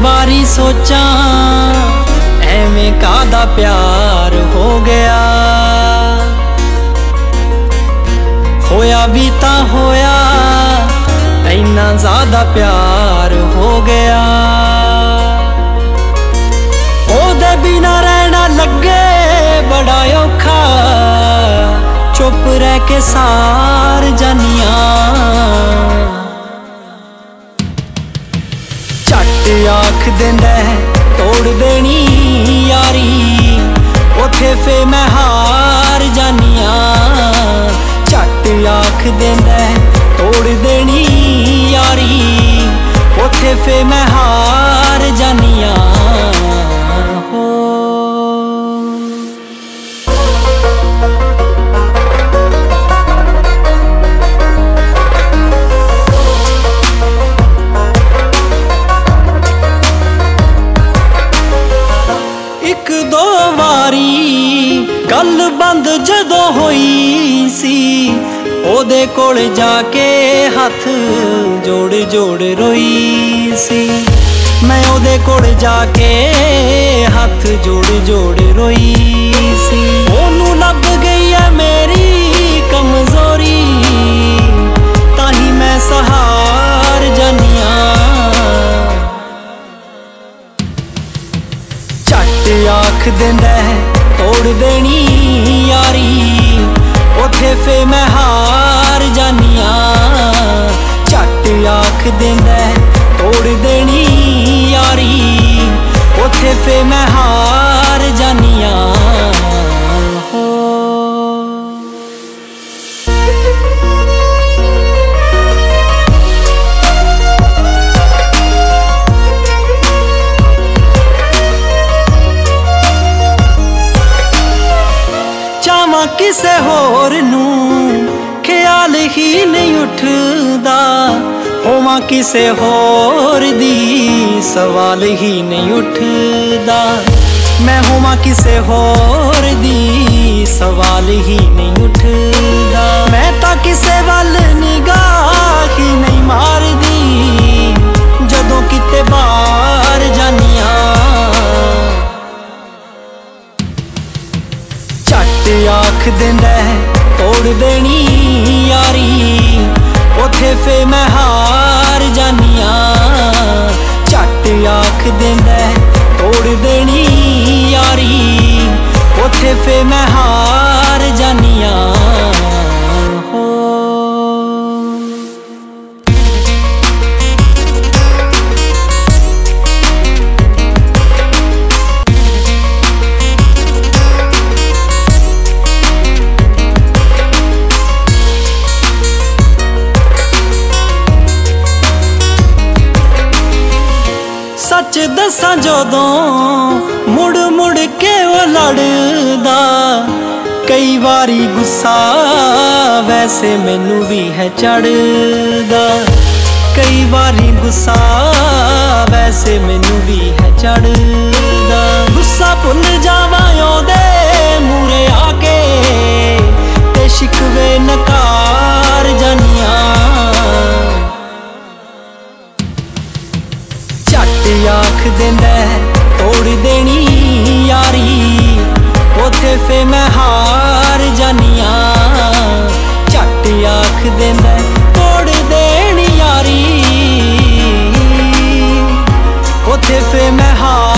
ਵਾਰੀ ਸੋਚਾਂ, ਐਵੇਂ ਕਾਦਾ ਪਿਆਰ ਹੋ ਗਿਆ। ਹੋਇਆ ਵੀ ਤਾਂ ਹੋਇਆ, ਇੰਨਾ ਜ਼ਿਆਦਾ ਪਿਆਰ ਹੋ ਗਿਆ। ਉਹਦੇ ਬਿਨਾ ਰਹਿਣਾ ਲੱਗੇ ਬੜਾ ਔਖਾ, ਚੁੱਪ ਰਹਿ ਕੇ ਸਾਰ ਜਾਨੀਆਂ। ਝੱਟ ਆਖ ਦਿੰਦਾ ਤੋੜ ਦੇਣੀ ਯਾਰੀ। ਉਥੇ ਫੇ ਮੈਂ ਹਾਰ ਜਾਨੀਆਂ ਝੱਟ ਆਖ ਦਿੰਦਾ ਤੋੜ ਦੇਣੀ ਯਾਰੀ। ਉਥੇ ਫੇ ਮੈਂ ਹਾਰ ਜਾਨੀਆਂ ਹੋਈ ਸੀ, ਉਹਦੇ ਕੋਲ ਜਾ ਕੇ ਹੱਥ ਜੋੜ ਜੋੜ ਰੋਈ ਸੀ। ਮੈਂ ਉਹਦੇ ਕੋਲ ਜਾ ਕੇ ਹੱਥ ਜੋੜ ਜੋੜ ਰੋਈ ਸੀ। ਉਹਨੂੰ ਲੱਭ ਗਈ ਐ ਮੇਰੀ ਕਮਜ਼ੋਰੀ, ਤਾਂ ਹੀ ਮੈਂ ਸਹਾਰ ਜਾਨੀਆਂ। ਝੱਟ ਆਖ ਦਿੰਦਾ ਤੋੜ ਦੇਣੀ ਯਾਰੀ। ਉਥੇ ਫੇ ਮੈਂ ਹਾਰ ਜਾਨੀਆਂ ਝੱਟ ਆਖ ਦਿੰਦਾ ਤੋੜ ਦੇਣੀ ਯਾਰੀ। ਉਥੇ ਫੇ ਮੈਂ ਹਾਰ ਜਾਨੀਆਂ ਚਾਵਾਂ ਕਿਸੇ ਹੋਰ ਨੂੰ ਖਿਆਲ ਹੀ ਨਹੀਂ ਉੱਠਦਾ। ਹੋਵਾਂ ਕਿਸੇ ਹੋਰ ਦੀ, ਸਵਾਲ ਹੀ ਨਹੀਂ ਉੱਠਦਾ। ਮੈਂ ਹੋਵਾਂ ਕਿਸੇ ਹੋਰ ਦੀ, ਸਵਾਲ ਹੀ ਨਹੀਂ ਉੱਠਦਾ। ਦੇਣੀ ਯਾਰੀ। ਉਥੇ ਫੇ ਮੈਂ ਹਾਰ ਜਾਨੀਆਂ ਝੱਟ ਆਖ ਦਿੰਦਾ ਤੋੜ ਸੱਚ ਦੱਸਾਂ ਜਦੋਂ ਮੁੜ ਮੁੜ ਕੇ ਉਹ ਲੜਦਾ? ਕਈ ਵਾਰੀ ਗੁੱਸਾ ਵੈਸੇ ਮੈਨੂੰ ਵੀ ਹੈ ਚੜਦਾ ਕਈ ਵਾਰੀ ਗੁੱਸਾ ਵੈਸੇ ਮੈਨੂੰ ਵੀ ਹੈ ਚੜਦਾ ਰੱਖ ਦਿੰਦਾ ਤੋੜ ਦੇਣੀ ਯਾਰੀ। ਉਥੇ ਫੇ ਮੈਂ ਹਾਰ ਜਾਨੀਆਂ ਝੱਟ ਆਖ ਦਿੰਦਾ ਤੋੜ ਦੇਣੀ ਯਾਰੀ। ਉਥੇ ਫੇ ਮੈਂ ਹਾਰ